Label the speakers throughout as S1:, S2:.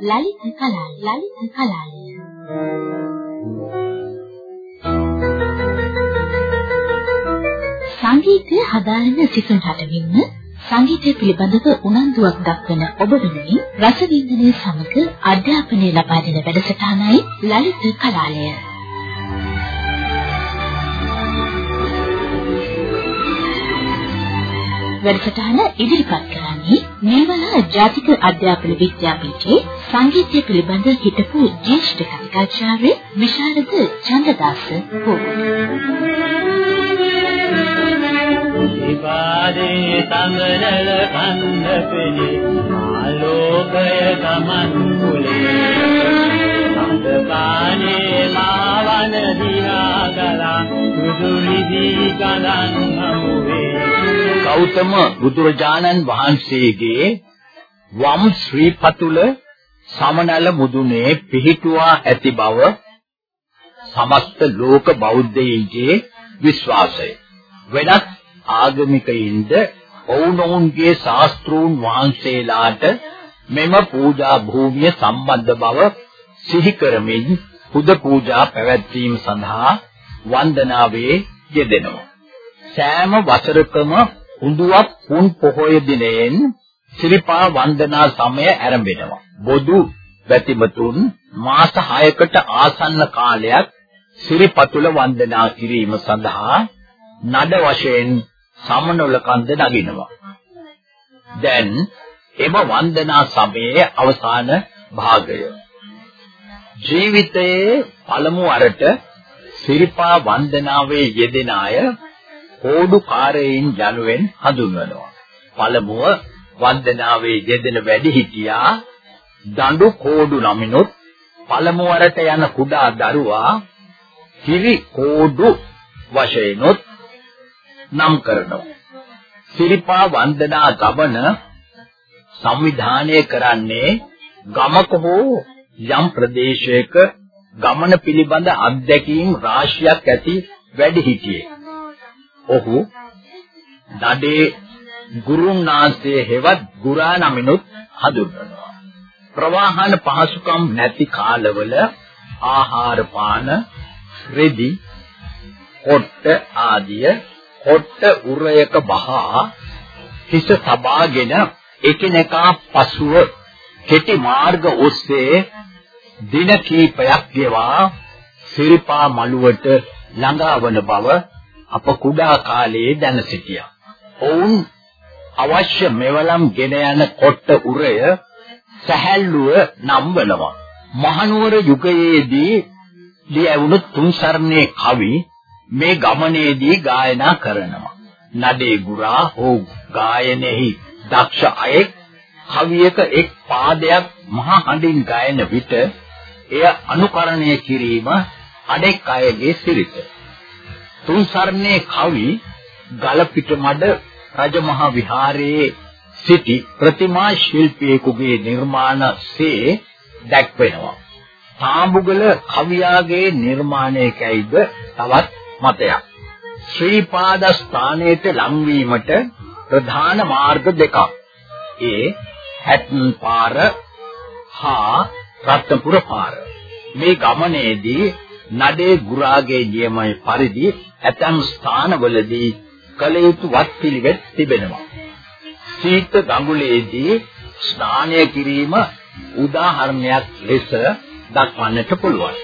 S1: ලලිත කලාලය ලලිත කලාලය සංගීතය හදාරන සිසුන් හටවින්ම සංගීතය පිළිබඳව උනන්දුවක් දක්වන ඔබ වෙනුවෙන් රසවින්දනය සමග අධ්‍යාපනය ලබා දෙන වැඩසටහනයි ලලිත කලාලය. වැඩසටහන ඉදිරිපත් කරන්නේ මේවලා ජාතික අධ්‍යාපන විද්‍යාපීඨයේ සංගීතය පිළිබඳ හිටපු ජ්‍යෙෂ්ඨ කතිකාචාර්ය විශාරද චන්දදාස පොහොර.
S2: විපාදේ සමනල කන්ද පෙනි ආලෝකය ගමන් කුලේ සඳපානේ මාවන දිහා ගලා සුදුරිදි ගලන් හමුවේ
S3: ගෞතම බුදුරජාණන් වහන්සේගේ වම් ශ්‍රී පතුල සමනල මුදුනේ පිහිටුවා ඇති බව සමස්ත ලෝක බෞද්ධයින්ගේ විශ්වාසය. වෙනත් ආගමිකයින්ද ඔවුනොවුන්ගේ ශාස්ත්‍රූන් වහන්සේලාට මෙම පූජා භූමිය සම්බන්ධ බව සිහි කරමින් පුද පූජා පැවැත්වීම සඳහා වන්දනාවේ යෙදෙනවා. සෑම වසරකම උඳුවක් පුන් පොහොය දිනයෙන් සිරිපා වන්දනා සමය ආරම්භෙනවා. බොදු වැතිමතුන් මාස 6කට ආසන්න කාලයක් සිරිපතුල වන්දනා කිරීම සඳහා නඩ වශයෙන් සමනොල කන්ද නගිනවා. දැන් එම වන්දනා සමයේ අවසාන භාගය. ජීවිතයේ පළමු අරට සිරිපා වන්දනාවේ යෙදෙන අය කෝඩුකාරයින් යනුවෙන් හඳුන්වනවා. පළමුව වන්දනාවේ යෙදෙන වැඩිහිටියා දඬු කෝඩු නමිනුත් පළමු වරට යන කුඩා දරුවා කිරි කෝඩු වශයෙන්ුත් නම් කරනවා. සිරිපා වන්දනා ගමන සංවිධානය කරන්නේ ගමක හෝ යම් ප්‍රදේශයක ගමන පිළිබඳ අත්දැකීම් රාශියක් ඇති වැඩිහිටියෙක්. ඔහු දඩේ ගුරුනාන්සේ හෙවත් ගුරා නමිනුත් හඳුන්වනවා. ප්‍රවාහන පහසුකම් නැති කාලවල ආහාර පාන රෙදි කොට්ට ආදිය කොට්ට උරයක බහා හිස තබාගෙන එකිනෙකා පසුව කෙටි මාර්ග ඔස්සේ දින කීපයක් ගෙවා සිරිපා මළුවට ළඟාවන බව අප කුඩා කාලයේ දැන සිටියා. ඔවුන් අවශ්‍ය මෙවලම් ගෙන යන කොට්ට උරය සැහැල්ලුව නම් වෙනවා. මහනුවර යුගයේදී ලියවුණු තුන් සරණේ කවි මේ ගමනේදී ගායනා කරනවා. නඩේ ගුරා හෝ ගායනයේහි දක්ෂ අයෙක් කවියක එක් පාදයක් මහ හඬින් ගායන විට එය අනුකරණය කිරීම අනෙක් අයගේ සිරිත. තුන් සරණේ කවි ගලපිටමඩ රජමහා විහාරයේ සිටි ප්‍රතිමා ශිල්පියෙකුගේ නිර්මාණසේ දැක්වෙනවා. තාඹුගල කවියාගේ නිර්මාණයකයිද තවත් මතයක්. ශ්‍රීපාද ස්ථානයට ලංවීමට ප්‍රධාන මාර්ග දෙකක්. ඒ හැටන් පාර හා රත්නපුර පාර. මේ ගමනේදී නඩේ ගුරාගේ නියමයි පරිදි ඇතම් ස්ථානවලදී කල යුතු වත් පිළිවෙත් තිබෙනවා. සීත ගඟුලේදී ස්නානය කිරීම උදාහරණයක් ලෙස දක්වන්නට පුළුවන්.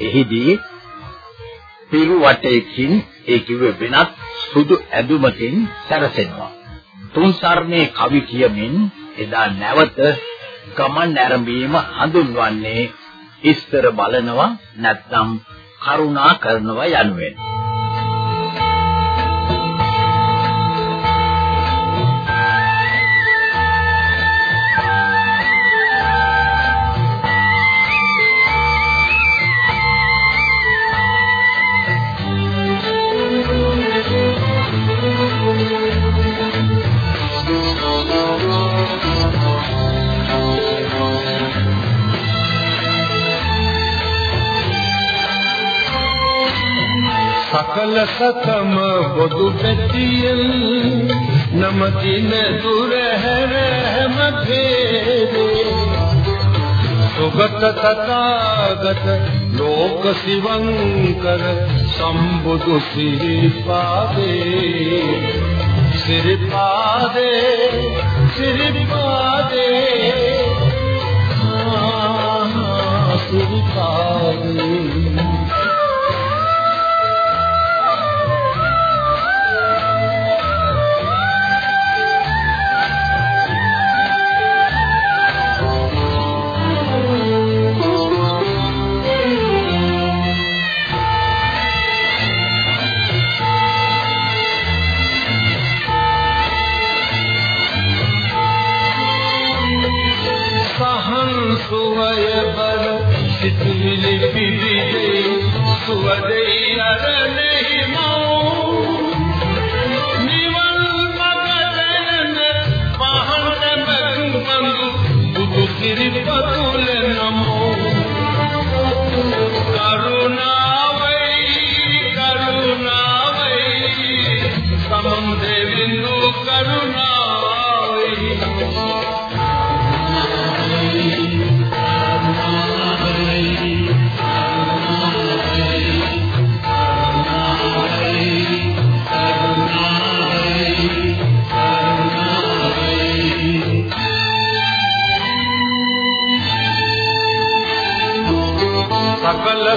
S3: එහිදී පිරුවටයකින් ඒ කිව්වේ වෙනත් සුදු ඇඳුමකින් සැරසෙනවා. තුන් සරණේ කවි කියමින් එදා නැවත ගමන් ආරම්භීම හඳුන්වන්නේ ඉස්තර බලනවා නැත්නම් කරුණා කරනවා යනුවෙන්.
S4: සකල සතම බොදු පැතියෙන් නමදින දුර හැර හැම භේදේ. අනුගත තථාගත ලෝක සිවංකර සම්බුදු සිරිපාදේ.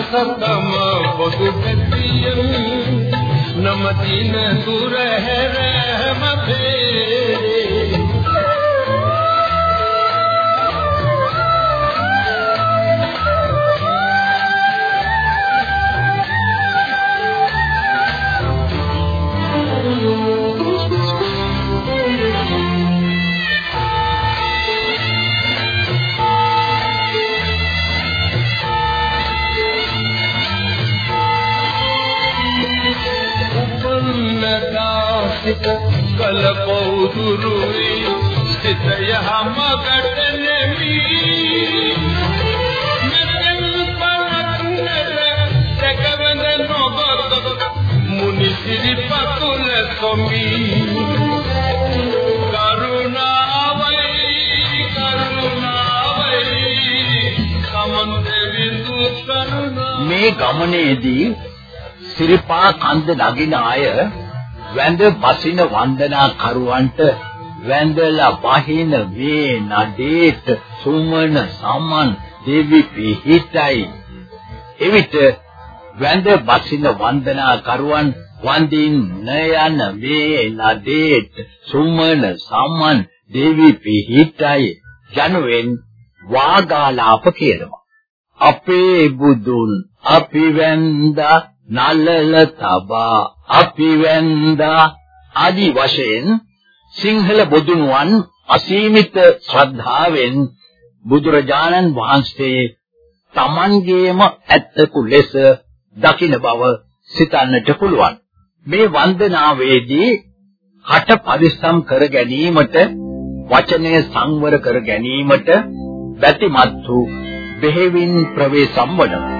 S4: සකල සතම පොදු පැතියම් නම දින කල පෞදුරුයි සිත යහමකට නෙමි මෙතෙන් පලක්නර සැකවඳ නොබත මුනි සිරිපතුල කොමි කරුණාවයි කරුණාවයි සමන්ත විදු කරුණා
S3: මේ ගමනේදී සිරිපා කන්ද නගින අය වැඳ බසින වන්දනා කරුවන්ට වැඳලා වහින වේ නඩේට සුමන සමන් දෙවි පිහිටයි. එවිට වැඳ බසින වන්දනා කරුවන් වන්දින්න යන වේ නඩේට සුමන සමන් දෙවි පිහිටයි. යනුවෙන් වාගාලාප කියනවා. අපේ බුදුන් අපි වැඳා නලල තබා අපි වැන්දා ආදි වශයෙන් සිංහල බොදුනුවන් අසීමිත ශ්‍රද්ධාවෙන් බුදුරජාණන් වහන්සේ තමන්ගේම ඇත්තකු ලෙස දකින බව සිතන්නට පුළුවන්. මේ වන්දනාවේදී කට පරිස්සම් කර ගැනීමට වචනය සංවර කර ගැනීමට බැතිමත් වූ බෙහෙවින් ප්‍රවේශම් වනවා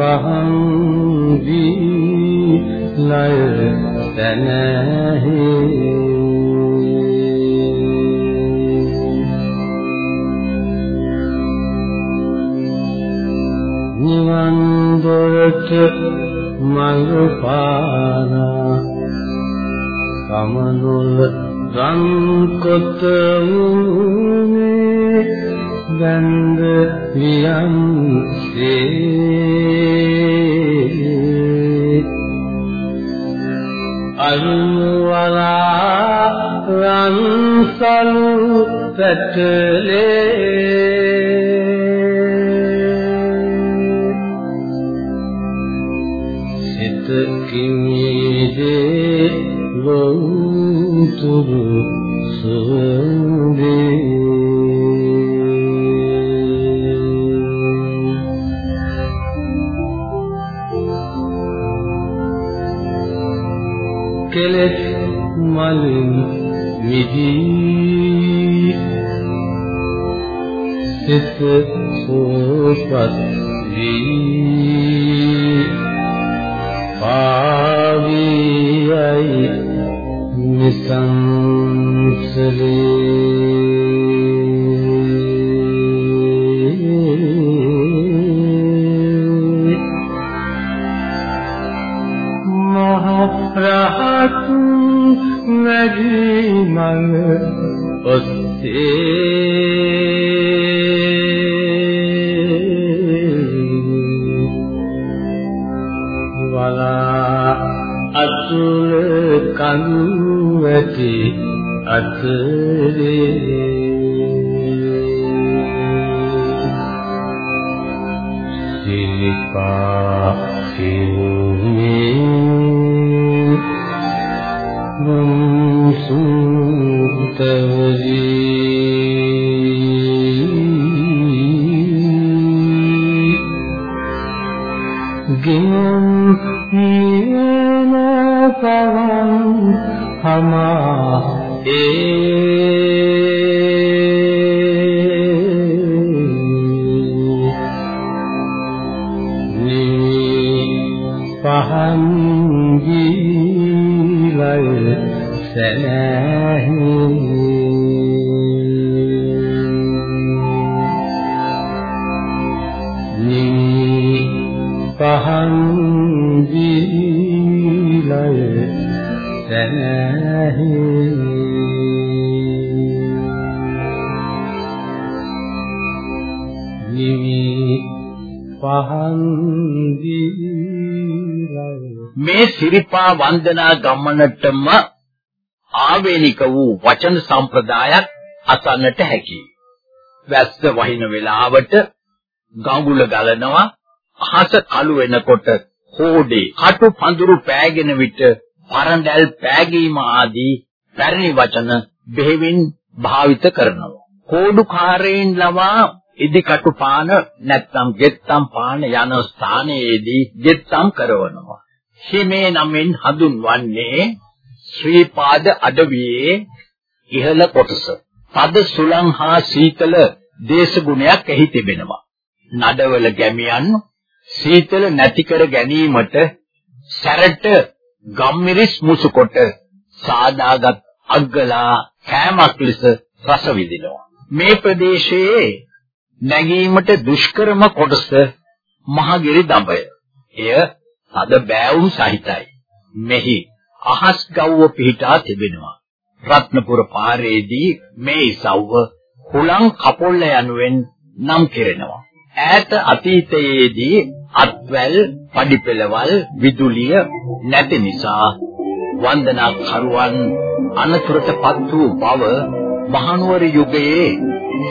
S4: සුතරේ ගෙනම් නිවන පලම් තමා නිවන් දොරට මඟ පානා සමනුල රන් කොට මුනේ බඳ වියන්සේ අනුවලා රන් සලු පැටලේ සිත කිමිදේ ලොතුරු මිදී සිත සෝපත් වී පාවියයි නිසංසලේ. ඔස්සේ ගියන් පහන් ජීලය සැනහි නිවි පහන් ජීලය
S3: මේ සිරිපා වන්දනා ගමනටම ආවේනික වූ වචන සම්ප්‍රදායක් අසන්නට හැකියි. වැස්ස වහින වෙලාවට ගඟුල ගලනවා අහස කළු වෙනකොට හෝඩේ කටු පඳුරු පෑගෙන විට පරඬල් පෑගීම ආදී පැරණි වචන බෙහෙවින් භාවිත කරනවා. කෝඩුකාරයින් ලවා ඉදිකටු පාන නැත්නම් ගෙත්තම් පාන යන ස්ථානයේදී ගෙත්තම් කරනවා. හිමේ නමින් හඳුන්වන්නේ ශ්‍රීපාද අඩවියේ ඉහළ කොටස. තද සුළං හා සීතල දේශගුණයක් එහි තිබෙනවා. නඩවල ගැමියන් සීතල නැති කර ගැනීමට සැරට ගම්මිරිස් මුසු කොට සාදාගත් අග්ගලා කෑමක් ලෙස රස විඳිනවා. මේ ප්‍රදේශයේ නැගීමට දුෂ්කරම කොටස මහගිරි දඹය. එය තද බෑවුම් සහිතයි. මෙහි අහස් ගව්ව පිහිටා තිබෙනවා. රත්නපුර පාරේදී මේ ඉසව්ව හුලං කපොල්ල යනුවෙන් නම් කෙරෙනවා. ඈත අතීතයේදී අත්වැල්, පඩිපෙළවල්, විදුලිය නැති නිසා වන්දනා කරුවන් අනතුරටපත් වූ බව මහනුවර යුගයේ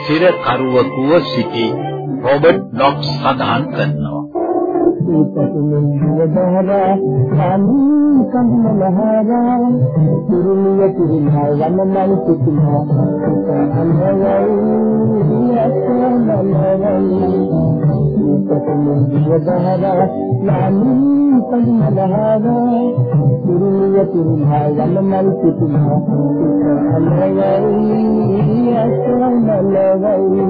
S3: සිර කරුවකුව සිටි රොබර්ට් නොක්ස් සඳහන් කරනවා.
S5: සීතතුමින් දිවදාරා කාමී කම්මලහාරා තුරුලිය තුරුමා වනමල් කුතුමා අන්හයයි යස්සනලවයි සීතතුමින් දිවදාරා කාමී කම්මලහාරා තුරුලිය තුරුමා වනමල් කුතුමා අන්හයයි යස්සනලවයි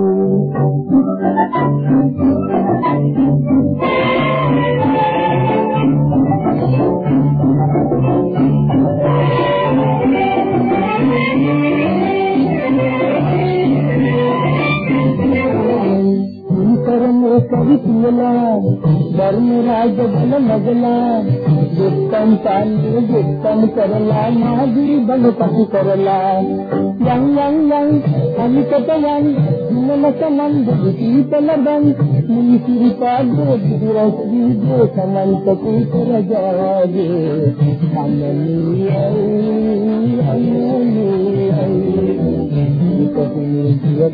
S5: කරන්නේ කවි කියලා ධර්ම රාජ බල මගලා දුක්ඛම් සාන්ති දුක්ඛම් කරලා මාදිරි බල පසු කරලා. යම් යම් යම් අනිකට යම් මනස නන්ද දීපල බන් මිසිරි පාදෝ දුරස්දී දෝ සමන්ත කුතර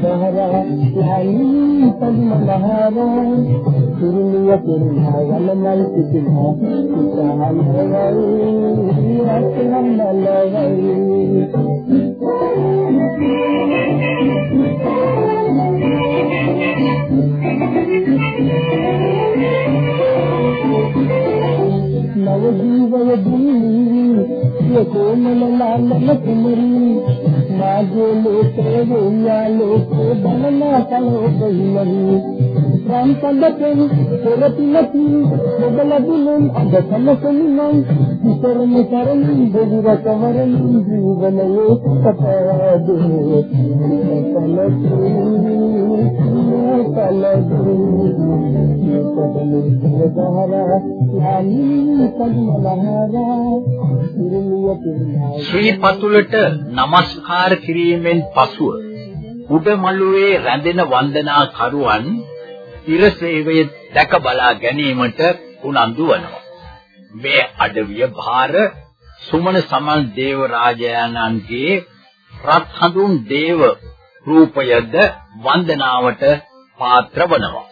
S5: ظهرا العين قد نهارا ترمي كلها ولم التفها كلها الغير أكرم الغير نوجيب يديني يكون لنا لنا මාගේ ලෝකේ වුණා ලෝකේ බලනා කලෝ කොයිමරි රන් කඳපෙන් පෙරතිලති මොබල දුලෙන් අද කලකමිනම් ඉතරම කරන් දෙවි රකවරන් ජීවනයේ සතදේ කලකි කලකි කදලු දහරා ලාලි කල්මලහරා
S3: ශ්‍රී පතුලට নমස්කාර කිරීමෙන් පසුව උඩමළුවේ රැඳෙන වන්දනා කරුවන් ඉර සේවය දැක බලා ගැනීමට උනන්දු වනවා. මේ අඩවිය භාර සුමන සමන් දේව රාජයාණන්ගේ රත් හඳුන් දේව රූපයද වන්දනාවට පාත්‍ර වනවා.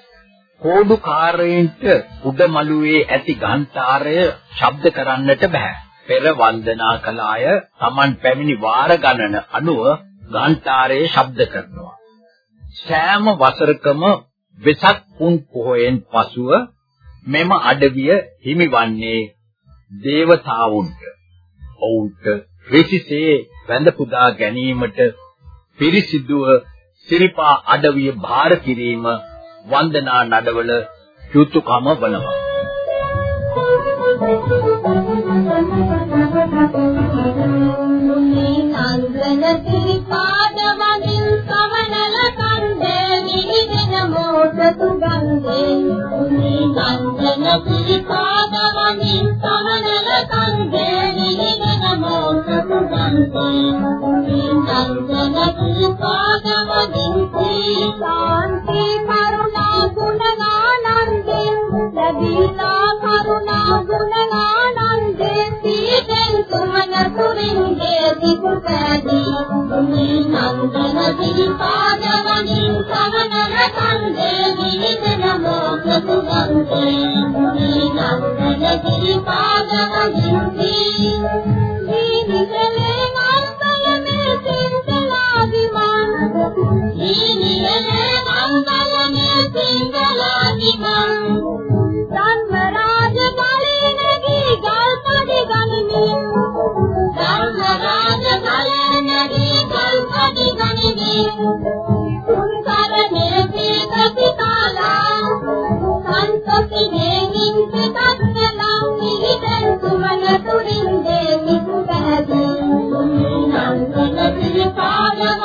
S3: කෝඩුකාරයින්ට උඩමළුවේ ඇති ඝන්ටාරය ශබ්ද කරන්නට බෑ. පෙර වන්දනා කළ අය Taman පැමිණි වාර ගණන අනුව ඝන්ටාරයේ ශබ්ද කරනවා. සෑම වසරකම වෙසක් පුන් පොහොයෙන් පසුව මෙම අඩවිය හිමිවන්නේ දේවතාවුන්ට. ඔවුන්ට ඍෂිසේ වැඳ පුදා ගැනීමට පිරිසිදුව සිරිපා අඩවිය භාර කිරීම වන්දනා නඩවල යුතුයකම වනවා.
S6: මුනි නන්දන සිරිපාද වඳින් සමනල කන්දේ නිහිදෙන මෝට සුගන්ධේ මුනි නන්දන සිරිපාද වඳින් ශාන්ති කරුණා ගුණානන්දේ ලැබීලා කරුණා ගුණානන්දේ සීතෙන් සුමන සුරින්ගේ දිකුපැදී මුනි නන්දන සිරිපාද වඳින් සමනල කන්දේ නිහිදෙන මෝට සුගන්ධේ මුනි නන්දන සිරිපාද වඳින්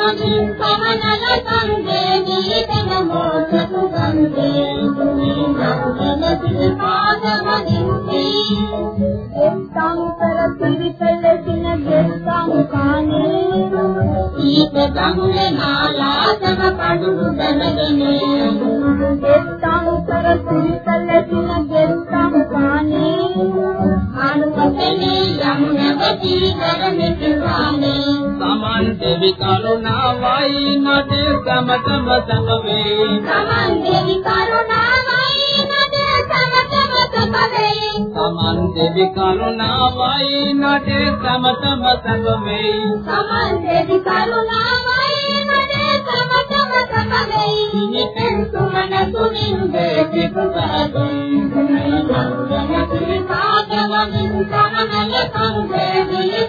S6: සිරිපාද වඳින් සමනල කන්දේ නිහිතන මෝත සුගන්ධේ නන්දන සිරිපාද වඳින් එක්සංකර පිරිපෙලසින ගෙස්සං කානේ ඊට ගංගේ නාලාසම කඩුළු දැනගෙන. එක්සංකර පිරිපෙලසින ගෙස්සං කානේ අනුපතේ යම් නැවති කරමිට වානේ
S2: සමන් දෙවි කරුණාවයි නටේ සමතම සමවේ
S6: සමන් දෙවි කරුණාවයි නද සමතම සමවේ
S2: සමන් දෙවි කරුණාවයි නටේ සමතම සමවේ
S6: සමන් දෙවි කරුණාවයි නද සමතම සමවේ
S2: නිතෙන් සුමන සුනින් දේවි පුබහදී
S6: නන්දන සිරිපාදවමින් සමනල කන්දේ නිලිතන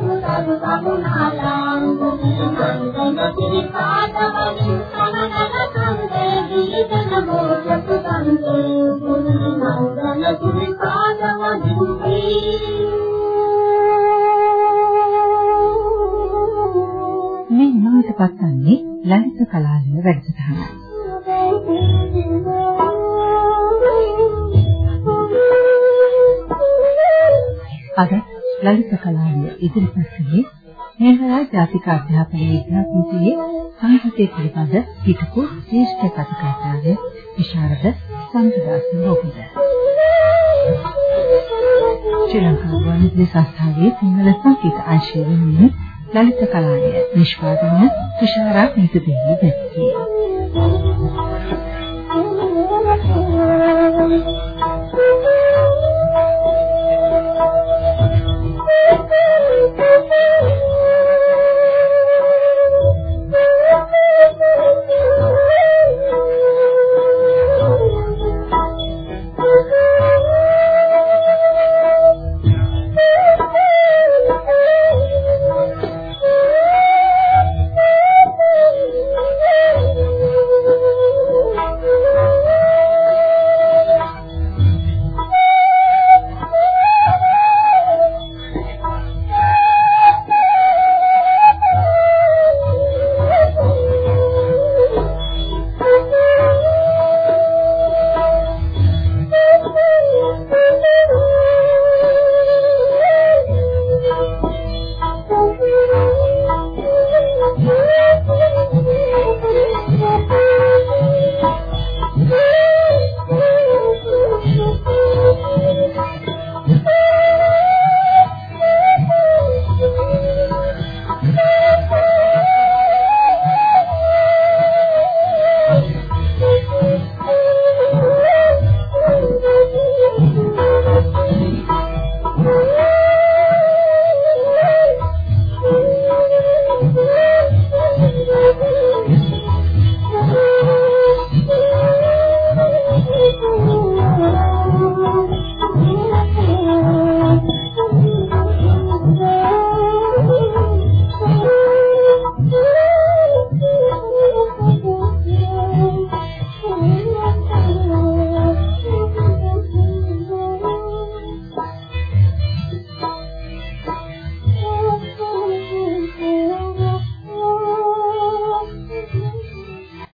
S1: මේ නිමාවට පත්වන්නේ ලලිත කලාලය වැඩසටහන. මේවලා ජාතික අධ්‍යාපන විද්‍යාපීඨයේ සංගීතය පිළිබඳ හිටපු ශ්‍රේෂ්ඨ කතිකාචාර්ය විශාරද සම්පදාස රෝහිත.
S7: ශ්‍රී ලංකා ගුවන්විදුලි සංස්ථාවේ සිංහල සංගීත අංශය වෙනුවෙන් ලලිත කලාය නිෂ්පාදනය තුෂාරා නිසදෙවි දැක්කේ.